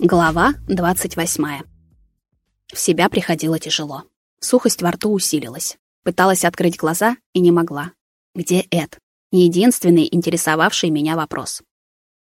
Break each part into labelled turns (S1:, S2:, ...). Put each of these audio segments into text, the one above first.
S1: Глава 28. В себя приходило тяжело. Сухость во рту усилилась. Пыталась открыть глаза и не могла. Где Эд? Единственный интересовавший меня вопрос.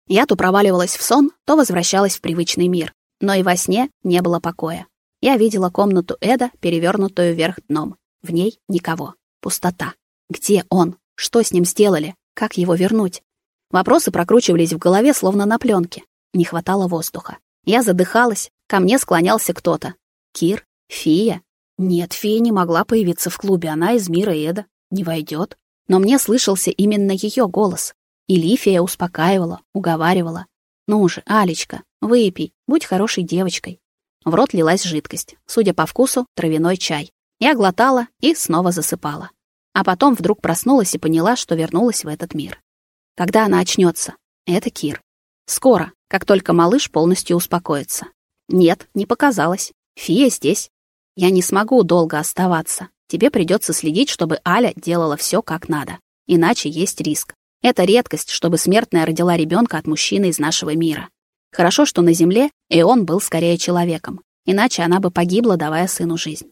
S1: Я то проваливалась в сон, то возвращалась в привычный мир. Но и во сне не было покоя. Я видела комнату Эда, перевернутую вверх дном. В ней никого. Пустота. Где он? Что с ним сделали? Как его вернуть? Вопросы прокручивались в голове, словно на пленке. Не хватало воздуха. Я задыхалась, ко мне склонялся кто-то. Кир? Фия? Нет, Фия не могла появиться в клубе, она из мира Эда. Не войдет. Но мне слышался именно ее голос. И Лифия успокаивала, уговаривала. «Ну же, Алечка, выпей, будь хорошей девочкой». В рот лилась жидкость, судя по вкусу, травяной чай. Я глотала и снова засыпала. А потом вдруг проснулась и поняла, что вернулась в этот мир. Когда она очнется? Это Кир. Скоро, как только малыш полностью успокоится. Нет, не показалось. Фия здесь. Я не смогу долго оставаться. Тебе придется следить, чтобы Аля делала все как надо. Иначе есть риск. Это редкость, чтобы смертная родила ребенка от мужчины из нашего мира. Хорошо, что на земле и он был скорее человеком. Иначе она бы погибла, давая сыну жизнь.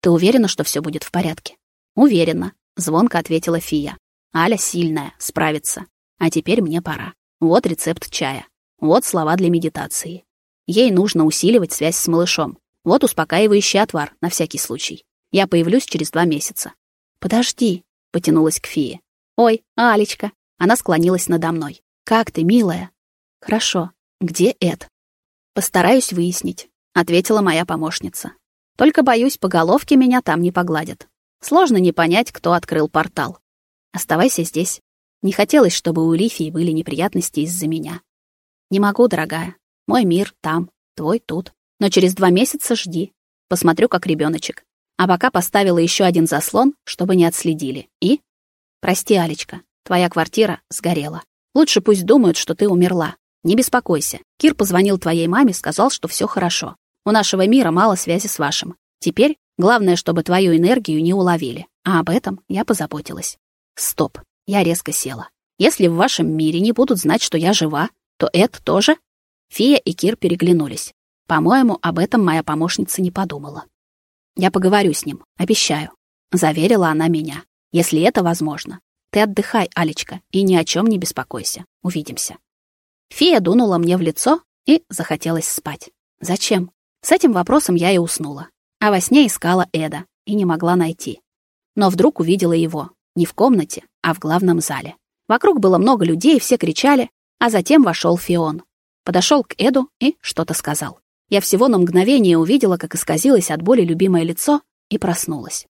S1: Ты уверена, что все будет в порядке? Уверена, звонко ответила Фия. Аля сильная, справится. А теперь мне пора. Вот рецепт чая. Вот слова для медитации. Ей нужно усиливать связь с малышом. Вот успокаивающий отвар, на всякий случай. Я появлюсь через два месяца. «Подожди», — потянулась к фее. «Ой, Алечка». Она склонилась надо мной. «Как ты, милая?» «Хорошо. Где Эд?» «Постараюсь выяснить», — ответила моя помощница. «Только, боюсь, по головке меня там не погладят. Сложно не понять, кто открыл портал. Оставайся здесь. Не хотелось, чтобы у Лифии были неприятности из-за меня. Не могу, дорогая. Мой мир там, твой тут. Но через два месяца жди. Посмотрю, как ребеночек. А пока поставила еще один заслон, чтобы не отследили. И? Прости, Алечка, твоя квартира сгорела. Лучше пусть думают, что ты умерла. Не беспокойся. Кир позвонил твоей маме, сказал, что все хорошо. У нашего мира мало связи с вашим. Теперь главное, чтобы твою энергию не уловили. А об этом я позаботилась. Стоп. Я резко села. Если в вашем мире не будут знать, что я жива, то это тоже? Фия и Кир переглянулись. По-моему, об этом моя помощница не подумала. Я поговорю с ним, обещаю, заверила она меня. Если это возможно. Ты отдыхай, Алечка, и ни о чем не беспокойся. Увидимся. Фия дунула мне в лицо и захотелось спать. Зачем? С этим вопросом я и уснула. А во сне искала Эда и не могла найти. Но вдруг увидела его, не в комнате, а в главном зале. Вокруг было много людей, все кричали, а затем вошел Фион. Подошел к Эду и что-то сказал. Я всего на мгновение увидела, как исказилось от боли любимое лицо, и проснулась.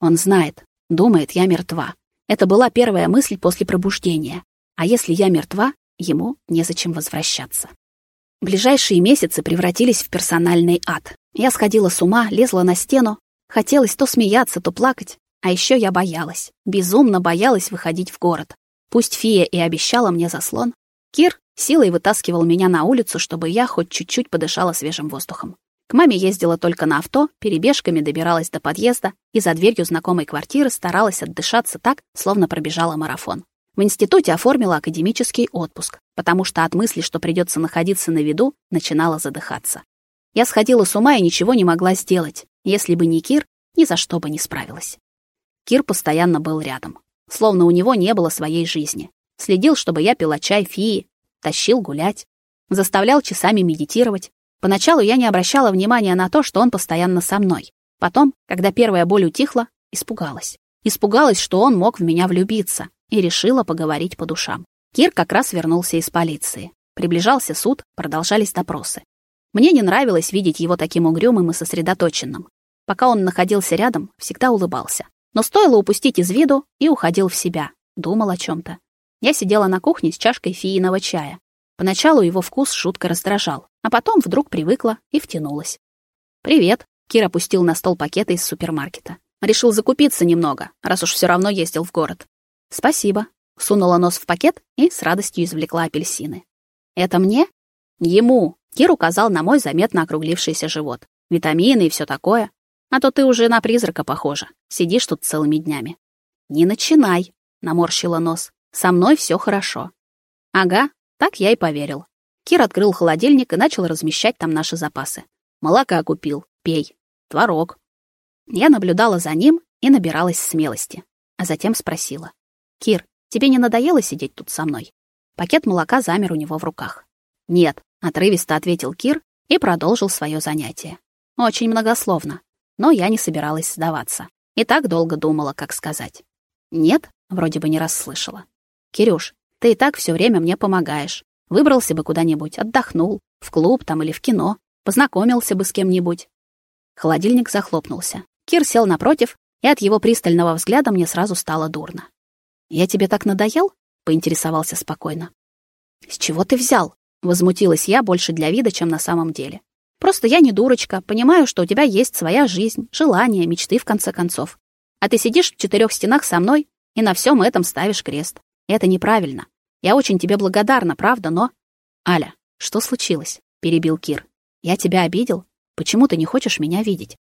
S1: Он знает, думает, я мертва. Это была первая мысль после пробуждения. А если я мертва, ему незачем возвращаться. Ближайшие месяцы превратились в персональный ад. Я сходила с ума, лезла на стену. Хотелось то смеяться, то плакать. А еще я боялась, безумно боялась выходить в город. Пусть Фия и обещала мне заслон, Кир силой вытаскивал меня на улицу, чтобы я хоть чуть-чуть подышала свежим воздухом. К маме ездила только на авто, перебежками добиралась до подъезда и за дверью знакомой квартиры старалась отдышаться так, словно пробежала марафон. В институте оформила академический отпуск, потому что от мысли, что придется находиться на виду, начинала задыхаться. Я сходила с ума и ничего не могла сделать. Если бы не Кир, ни за что бы не справилась. Кир постоянно был рядом. Словно у него не было своей жизни. Следил, чтобы я пила чай фии, тащил гулять, заставлял часами медитировать. Поначалу я не обращала внимания на то, что он постоянно со мной. Потом, когда первая боль утихла, испугалась. Испугалась, что он мог в меня влюбиться, и решила поговорить по душам. Кир как раз вернулся из полиции. Приближался суд, продолжались допросы. Мне не нравилось видеть его таким угрюмым и сосредоточенным. Пока он находился рядом, всегда улыбался. Но стоило упустить из виду и уходил в себя, думал о чем то Я сидела на кухне с чашкой фииного чая. Поначалу его вкус шутко раздражал, а потом вдруг привыкла и втянулась. «Привет», — Кир опустил на стол пакеты из супермаркета. «Решил закупиться немного, раз уж все равно ездил в город». «Спасибо», — сунула нос в пакет и с радостью извлекла апельсины. «Это мне?» «Ему», — Кир указал на мой заметно округлившийся живот. «Витамины и все такое. А то ты уже на призрака похожа. Сидишь тут целыми днями. Не начинай, наморщила нос. Со мной все хорошо. Ага, так я и поверил. Кир открыл холодильник и начал размещать там наши запасы. Молока купил, пей. Творог. Я наблюдала за ним и набиралась смелости, а затем спросила. «Кир, тебе не надоело сидеть тут со мной?» Пакет молока замер у него в руках. «Нет», — отрывисто ответил Кир и продолжил свое занятие. Очень многословно, но я не собиралась сдаваться. И так долго думала, как сказать. «Нет», — вроде бы не расслышала. «Кирюш, ты и так все время мне помогаешь. Выбрался бы куда-нибудь, отдохнул, в клуб там или в кино, познакомился бы с кем-нибудь. Холодильник захлопнулся. Кир сел напротив, и от его пристального взгляда мне сразу стало дурно. «Я тебе так надоел?» — поинтересовался спокойно. «С чего ты взял?» — возмутилась я больше для вида, чем на самом деле. «Просто я не дурочка, понимаю, что у тебя есть своя жизнь, желания, мечты, в конце концов. А ты сидишь в четырех стенах со мной и на всем этом ставишь крест. Это неправильно. Я очень тебе благодарна, правда, но... Аля, что случилось? перебил Кир. Я тебя обидел? Почему ты не хочешь меня видеть?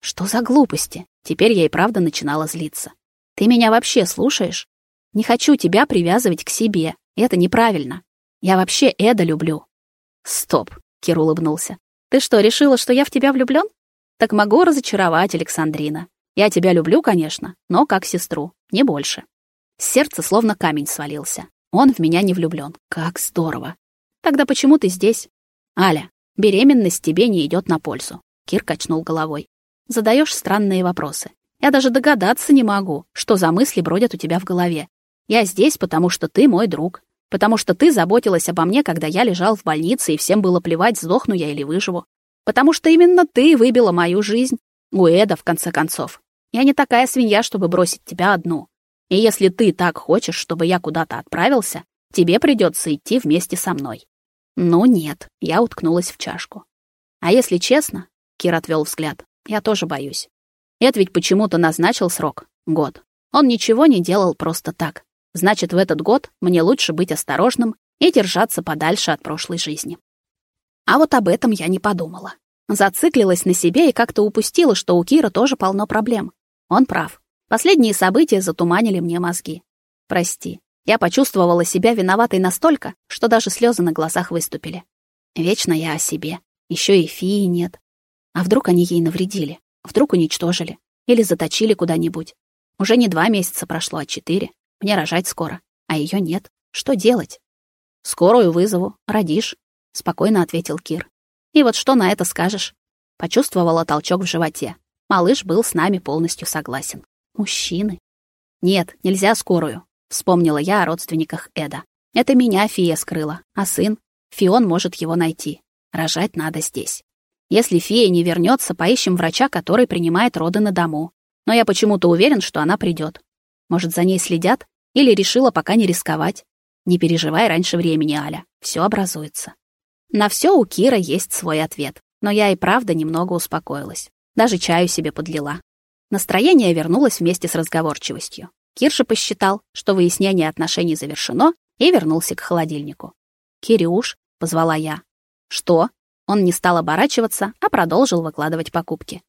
S1: Что за глупости? Теперь я и правда начинала злиться. Ты меня вообще слушаешь? Не хочу тебя привязывать к себе. Это неправильно. Я вообще Эда люблю. Стоп, Кир улыбнулся. Ты что, решила, что я в тебя влюблён? Так могу разочаровать, Александрина. Я тебя люблю, конечно, но как сестру, не больше. С сердца словно камень свалился. Он в меня не влюблён. Как здорово. Тогда почему ты здесь? Аля, беременность тебе не идёт на пользу. Кир качнул головой. Задаёшь странные вопросы. Я даже догадаться не могу, что за мысли бродят у тебя в голове. Я здесь, потому что ты мой друг. Потому что ты заботилась обо мне, когда я лежал в больнице, и всем было плевать, сдохну я или выживу. Потому что именно ты выбила мою жизнь. У Эда, в конце концов. Я не такая свинья, чтобы бросить тебя одну. И если ты так хочешь, чтобы я куда-то отправился, тебе придется идти вместе со мной. Ну нет, я уткнулась в чашку. А если честно, Кир отвел взгляд, я тоже боюсь. Эд ведь почему-то назначил срок — год. Он ничего не делал просто так. Значит, в этот год мне лучше быть осторожным и держаться подальше от прошлой жизни. А вот об этом я не подумала. Зациклилась на себе и как-то упустила, что у Кира тоже полно проблем. Он прав. Последние события затуманили мне мозги. Прости. Я почувствовала себя виноватой настолько, что даже слезы на глазах выступили. Вечно я о себе. Еще и фии нет. А вдруг они ей навредили? Вдруг уничтожили? Или заточили куда-нибудь? Уже не два месяца прошло, а четыре. Мне рожать скоро, а ее нет. Что делать? Скорую вызову, родишь, спокойно ответил Кир. И вот что на это скажешь? Почувствовала толчок в животе. Малыш был с нами полностью согласен. Мужчины. Нет, нельзя скорую. Вспомнила я о родственниках Эда. Это меня Фия скрыла, а сын? Фион может его найти. Рожать надо здесь. Если Фия не вернется, поищем врача, который принимает роды на дому. Но я почему-то уверен, что она придет. Может, за ней следят? Или решила пока не рисковать? Не переживай раньше времени, Аля. Все образуется. На все у Кира есть свой ответ. Но я и правда немного успокоилась. Даже чаю себе подлила. Настроение вернулось вместе с разговорчивостью. Кирша посчитал, что выяснение отношений завершено, и вернулся к холодильнику. «Кирюш», — позвала я. «Что?» Он не стал оборачиваться, а продолжил выкладывать покупки.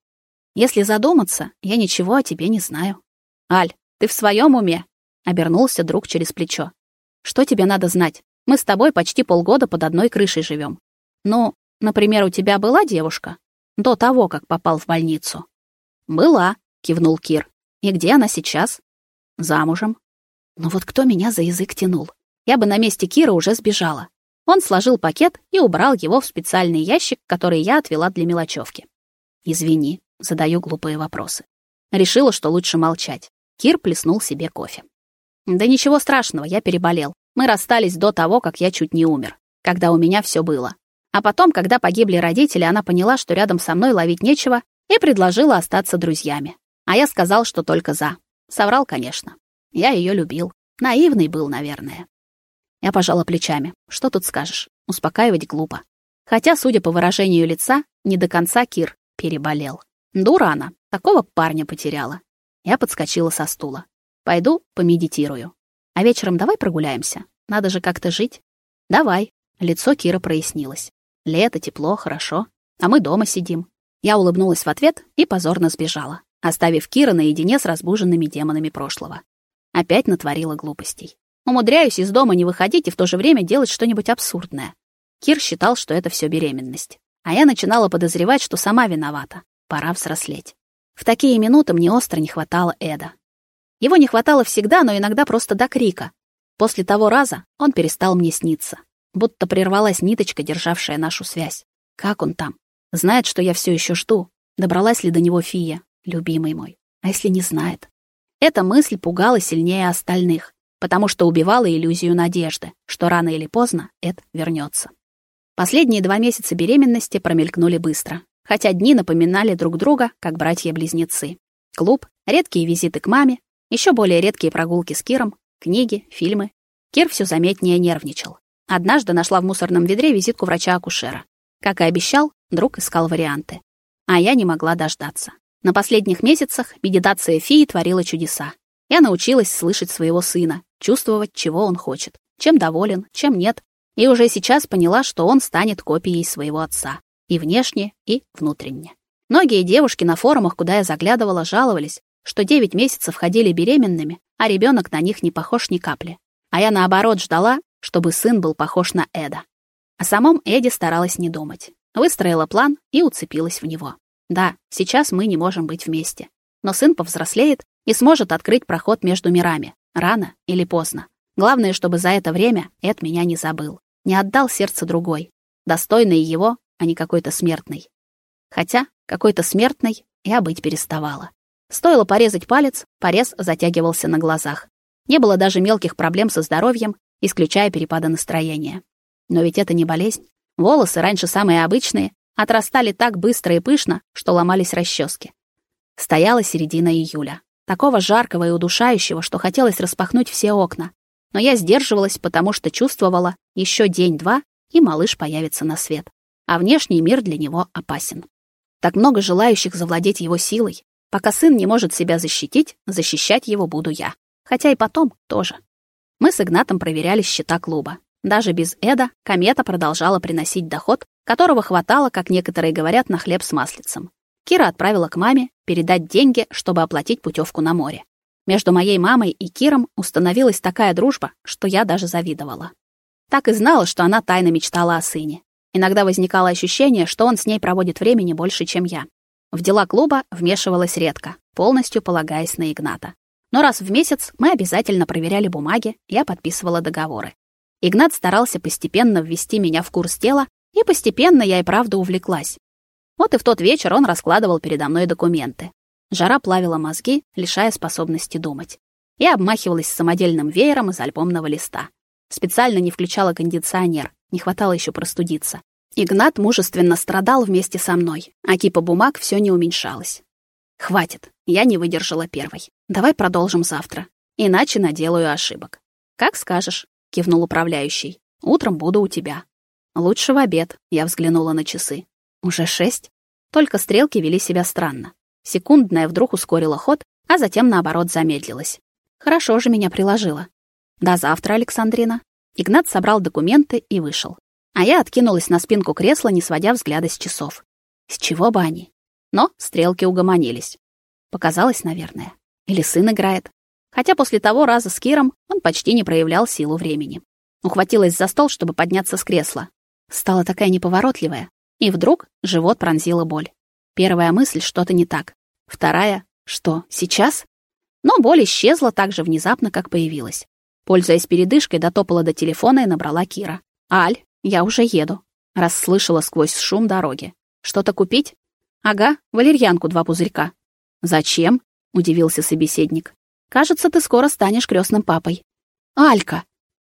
S1: «Если задуматься, я ничего о тебе не знаю». «Аль, ты в своем уме?» — обернулся друг через плечо. «Что тебе надо знать? Мы с тобой почти полгода под одной крышей живем. Ну, например, у тебя была девушка? До того, как попал в больницу?» «Была», кивнул Кир. И где она сейчас? Замужем. Ну вот кто меня за язык тянул? Я бы на месте Кира уже сбежала. Он сложил пакет и убрал его в специальный ящик, который я отвела для мелочевки. Извини, задаю глупые вопросы. Решила, что лучше молчать. Кир плеснул себе кофе. Да ничего страшного, я переболел. Мы расстались до того, как я чуть не умер, когда у меня все было. А потом, когда погибли родители, она поняла, что рядом со мной ловить нечего, и предложила остаться друзьями. А я сказал, что только за. Соврал, конечно. Я ее любил. Наивный был, наверное. Я пожала плечами. Что тут скажешь? Успокаивать глупо. Хотя, судя по выражению лица, не до конца Кир переболел. Дура она, такого парня потеряла. Я подскочила со стула. Пойду помедитирую. А вечером давай прогуляемся. Надо же как-то жить. Давай. Лицо Кира прояснилось. Лето, тепло, хорошо. А мы дома сидим. Я улыбнулась в ответ и позорно сбежала оставив Кира наедине с разбуженными демонами прошлого. Опять натворила глупостей. Умудряюсь из дома не выходить и в то же время делать что-нибудь абсурдное. Кир считал, что это все беременность. А я начинала подозревать, что сама виновата. Пора взрослеть. В такие минуты мне остро не хватало Эда. Его не хватало всегда, но иногда просто до крика. После того раза он перестал мне сниться. Будто прервалась ниточка, державшая нашу связь. Как он там? Знает, что я все еще жду. Добралась ли до него Фия, любимый мой? А если не знает? Эта мысль пугала сильнее остальных, потому что убивала иллюзию надежды, что рано или поздно Эд вернется. Последние два месяца беременности промелькнули быстро, хотя дни напоминали друг друга, как братья-близнецы. Клуб, редкие визиты к маме, еще более редкие прогулки с Киром, книги, фильмы. Кир все заметнее нервничал. Однажды нашла в мусорном ведре визитку врача-акушера. Как и обещал, друг искал варианты. А я не могла дождаться. На последних месяцах медитация фии творила чудеса. Я научилась слышать своего сына, чувствовать, чего он хочет, чем доволен, чем нет, и уже сейчас поняла, что он станет копией своего отца. И внешне, и внутренне. Многие девушки на форумах, куда я заглядывала, жаловались, что 9 месяцев ходили беременными, а ребенок на них не похож ни капли. А я, наоборот, ждала, чтобы сын был похож на Эда. О самом Эде старалась не думать. Выстроила план и уцепилась в него. Да, сейчас мы не можем быть вместе. Но сын повзрослеет и сможет открыть проход между мирами, рано или поздно. Главное, чтобы за это время Эд меня не забыл не отдал сердце другой, достойной его, а не какой-то смертной. Хотя какой-то смертной я быть переставала. Стоило порезать палец, порез затягивался на глазах. Не было даже мелких проблем со здоровьем, исключая перепады настроения. Но ведь это не болезнь. Волосы, раньше самые обычные, отрастали так быстро и пышно, что ломались расчески. Стояла середина июля. Такого жаркого и удушающего, что хотелось распахнуть все окна, но я сдерживалась, потому что чувствовала, еще день-два, и малыш появится на свет. А внешний мир для него опасен. Так много желающих завладеть его силой. Пока сын не может себя защитить, защищать его буду я. Хотя и потом тоже. Мы с Игнатом проверяли счета клуба. Даже без Эда комета продолжала приносить доход, которого хватало, как некоторые говорят, на хлеб с маслицем. Кира отправила к маме передать деньги, чтобы оплатить путевку на море. Между моей мамой и Киром установилась такая дружба, что я даже завидовала. Так и знала, что она тайно мечтала о сыне. Иногда возникало ощущение, что он с ней проводит времени больше, чем я. В дела клуба вмешивалась редко, полностью полагаясь на Игната. Но раз в месяц мы обязательно проверяли бумаги, я подписывала договоры. Игнат старался постепенно ввести меня в курс дела, и постепенно я и правда увлеклась. Вот и в тот вечер он раскладывал передо мной документы. Жара плавила мозги, лишая способности думать. Я обмахивалась самодельным веером из альбомного листа. Специально не включала кондиционер, не хватало еще простудиться. Игнат мужественно страдал вместе со мной, а кипа бумаг все не уменьшалась. «Хватит, я не выдержала первой. Давай продолжим завтра, иначе наделаю ошибок». «Как скажешь», — кивнул управляющий. «Утром буду у тебя». «Лучше в обед», — я взглянула на часы. «Уже шесть?» Только стрелки вели себя странно. Секундная вдруг ускорила ход, а затем, наоборот, замедлилась. Хорошо же меня приложила. До завтра, Александрина. Игнат собрал документы и вышел. А я откинулась на спинку кресла, не сводя взгляда с часов. С чего бы они? Но стрелки угомонились. Показалось, наверное. Или сын играет. Хотя после того раза с Киром он почти не проявлял силу времени. Ухватилась за стол, чтобы подняться с кресла. Стала такая неповоротливая. И вдруг живот пронзила боль. Первая мысль — что-то не так. Вторая — что, сейчас? Но боль исчезла так же внезапно, как появилась. Пользуясь передышкой, дотопала до телефона и набрала Кира. «Аль, я уже еду», — расслышала сквозь шум дороги. «Что-то купить?» «Ага, валерьянку два пузырька». «Зачем?» — удивился собеседник. «Кажется, ты скоро станешь крестным папой». «Алька!»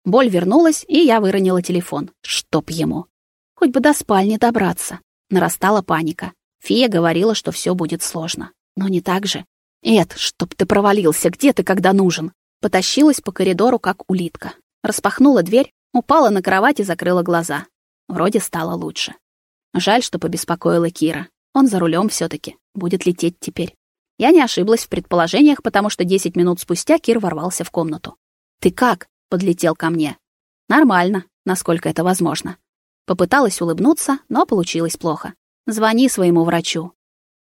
S1: Боль вернулась, и я выронила телефон. Чтоб ему. Хоть бы до спальни добраться. Нарастала паника. Фия говорила, что все будет сложно. Но не так же. Эд, чтоб ты провалился, где ты, когда нужен? Потащилась по коридору, как улитка. Распахнула дверь, упала на кровать и закрыла глаза. Вроде стало лучше. Жаль, что побеспокоила Кира. Он за рулем все таки будет лететь теперь. Я не ошиблась в предположениях, потому что 10 минут спустя Кир ворвался в комнату. «Ты как?» — подлетел ко мне. «Нормально, насколько это возможно». Попыталась улыбнуться, но получилось плохо. Звони своему врачу.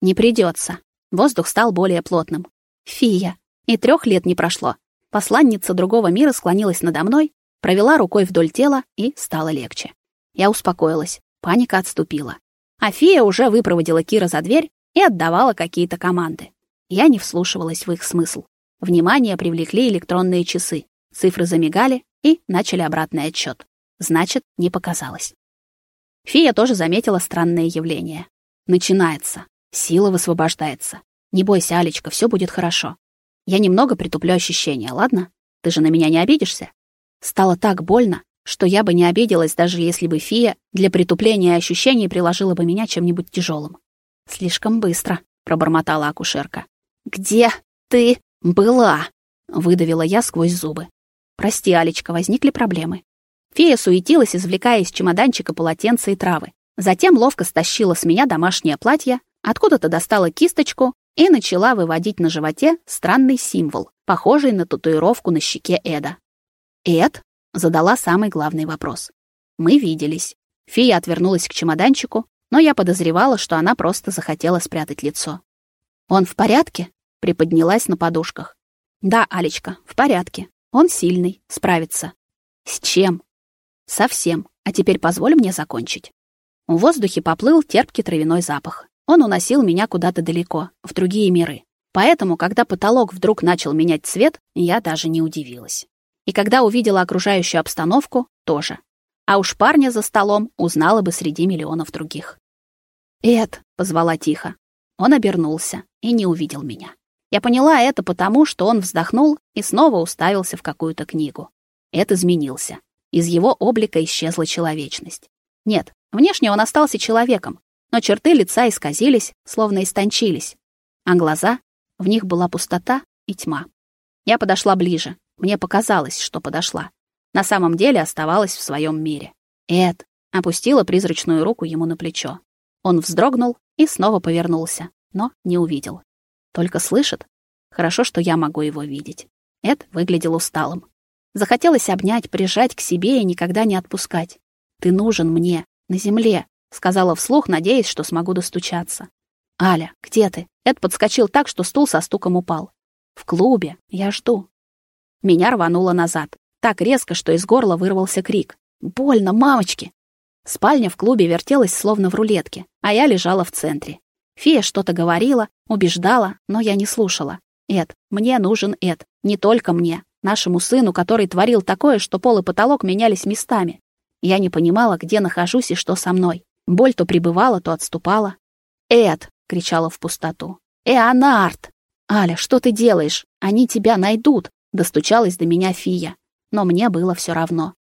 S1: Не придется. Воздух стал более плотным. Фия. И трех лет не прошло. Посланница другого мира склонилась надо мной, провела рукой вдоль тела и стало легче. Я успокоилась. Паника отступила. А фея уже выпроводила Кира за дверь и отдавала какие-то команды. Я не вслушивалась в их смысл. Внимание привлекли электронные часы. Цифры замигали и начали обратный отсчет. Значит, не показалось. Фея тоже заметила странное явление. Начинается. Сила высвобождается. Не бойся, Алечка, все будет хорошо. Я немного притуплю ощущения, ладно? Ты же на меня не обидишься? Стало так больно, что я бы не обиделась, даже если бы фея для притупления ощущений приложила бы меня чем-нибудь тяжелым. Слишком быстро, пробормотала акушерка. Где ты была? выдавила я сквозь зубы. Прости, Алечка, возникли проблемы. Фея суетилась, извлекая из чемоданчика полотенца и травы. Затем ловко стащила с меня домашнее платье, откуда-то достала кисточку и начала выводить на животе странный символ, похожий на татуировку на щеке Эда. «Эд?» — задала самый главный вопрос. Мы виделись. Фея отвернулась к чемоданчику, но я подозревала, что она просто захотела спрятать лицо. «Он в порядке?» — приподнялась на подушках. «Да, Алечка, в порядке. Он сильный, справится». «С чем?» «Совсем. А теперь позволь мне закончить». В воздухе поплыл терпкий травяной запах. Он уносил меня куда-то далеко, в другие миры. Поэтому, когда потолок вдруг начал менять цвет, я даже не удивилась. И когда увидела окружающую обстановку, тоже. А уж парня за столом узнала бы среди миллионов других. «Эд», — позвала тихо. Он обернулся и не увидел меня. Я поняла это потому, что он вздохнул и снова уставился в какую-то книгу. Эд изменился. Из его облика исчезла человечность. Нет, внешне он остался человеком, но черты лица исказились, словно истончились. А глаза, в них была пустота и тьма. Я подошла ближе, мне показалось, что подошла. На самом деле оставалась в своем мире. Эд опустила призрачную руку ему на плечо. Он вздрогнул и снова повернулся, но не увидел. Только слышит. Хорошо, что я могу его видеть. Эд выглядел усталым. Захотелось обнять, прижать к себе и никогда не отпускать. «Ты нужен мне, на земле», — сказала вслух, надеясь, что смогу достучаться. «Аля, где ты?» Эд подскочил так, что стул со стуком упал. «В клубе. Я жду». Меня рвануло назад. Так резко, что из горла вырвался крик. «Больно, мамочки!» Спальня в клубе вертелась словно в рулетке, а я лежала в центре. Фея что-то говорила, убеждала, но я не слушала. Эд, мне нужен Эд, не только мне, нашему сыну, который творил такое, что пол и потолок менялись местами. Я не понимала, где нахожусь и что со мной. Боль то прибывала, то отступала. «Эд!» — кричала в пустоту. «Эонард! Аля, что ты делаешь? Они тебя найдут!» Достучалась до меня Фия, но мне было все равно.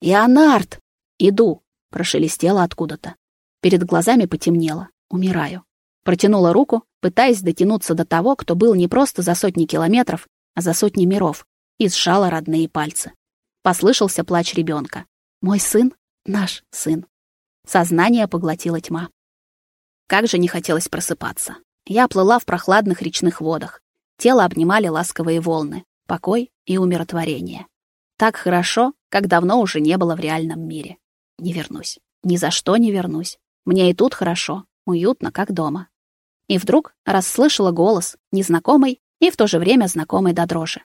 S1: «Ионард!» «Иду!» — прошелестело откуда-то. Перед глазами потемнело. Умираю. Протянула руку, пытаясь дотянуться до того, кто был не просто за сотни километров, а за сотни миров, и сжала родные пальцы. Послышался плач ребенка. «Мой сын? Наш сын!» Сознание поглотила тьма. Как же не хотелось просыпаться. Я плыла в прохладных речных водах. Тело обнимали ласковые волны покой и умиротворение. Так хорошо, как давно уже не было в реальном мире. Не вернусь. Ни за что не вернусь. Мне и тут хорошо, уютно, как дома. И вдруг расслышала голос, незнакомый и в то же время знакомый до дрожи.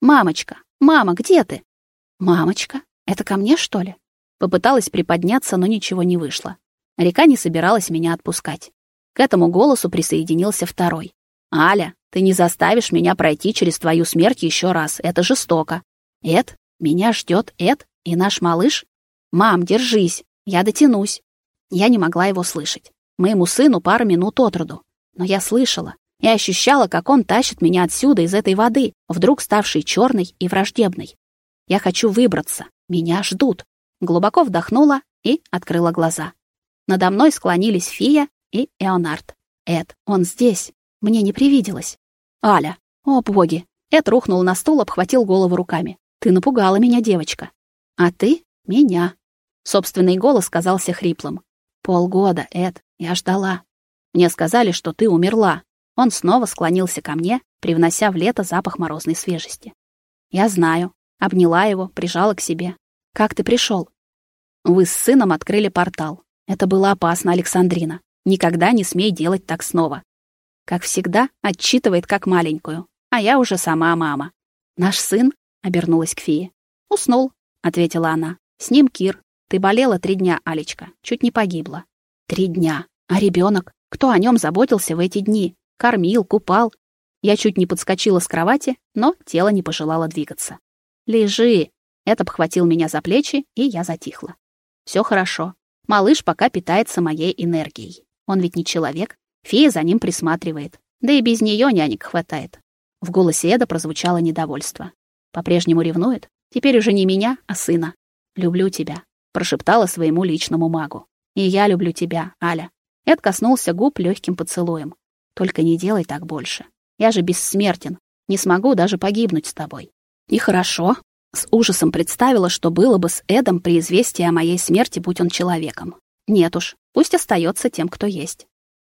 S1: «Мамочка! Мама, где ты?» «Мамочка? Это ко мне, что ли?» Попыталась приподняться, но ничего не вышло. Река не собиралась меня отпускать. К этому голосу присоединился второй. «Аля, ты не заставишь меня пройти через твою смерть еще раз. Это жестоко. Эд, меня ждет Эд и наш малыш. Мам, держись, я дотянусь. Я не могла его слышать. Моему сыну пару минут от роду. Но я слышала и ощущала, как он тащит меня отсюда, из этой воды, вдруг ставшей черной и враждебной. Я хочу выбраться. Меня ждут. Глубоко вдохнула и открыла глаза. Надо мной склонились Фия и Эонард. Эд, он здесь. Мне не привиделось. Аля. О, боги. Эд рухнул на стул, обхватил голову руками. Ты напугала меня, девочка. А ты — меня. Собственный голос казался хриплым. Полгода, Эд, я ждала. Мне сказали, что ты умерла. Он снова склонился ко мне, привнося в лето запах морозной свежести. Я знаю. Обняла его, прижала к себе. Как ты пришел? Вы с сыном открыли портал. Это было опасно, Александрина. Никогда не смей делать так снова. Как всегда, отчитывает как маленькую. А я уже сама мама. Наш сын, обернулась к фее. Уснул, ответила она. С ним Кир. Ты болела три дня, Алечка, чуть не погибла. Три дня. А ребенок? Кто о нем заботился в эти дни? Кормил, купал. Я чуть не подскочила с кровати, но тело не пожелало двигаться. Лежи. Это обхватил меня за плечи, и я затихла. Все хорошо. Малыш пока питается моей энергией. Он ведь не человек. Фея за ним присматривает. Да и без нее нянек хватает. В голосе Эда прозвучало недовольство. По-прежнему ревнует? Теперь уже не меня, а сына. «Люблю тебя», — прошептала своему личному магу. «И я люблю тебя, Аля». Эд коснулся губ легким поцелуем. «Только не делай так больше. Я же бессмертен. Не смогу даже погибнуть с тобой». «И хорошо». С ужасом представила, что было бы с Эдом при известии о моей смерти, будь он человеком. Нет уж, пусть остается тем, кто есть.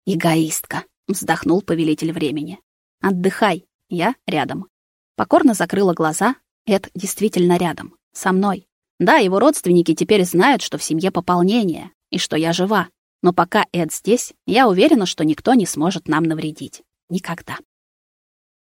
S1: «Эгоистка», — вздохнул повелитель времени. «Отдыхай, я рядом». Покорно закрыла глаза. Эд действительно рядом. Со мной. Да, его родственники теперь знают, что в семье пополнение, и что я жива. Но пока Эд здесь, я уверена, что никто не сможет нам навредить. Никогда.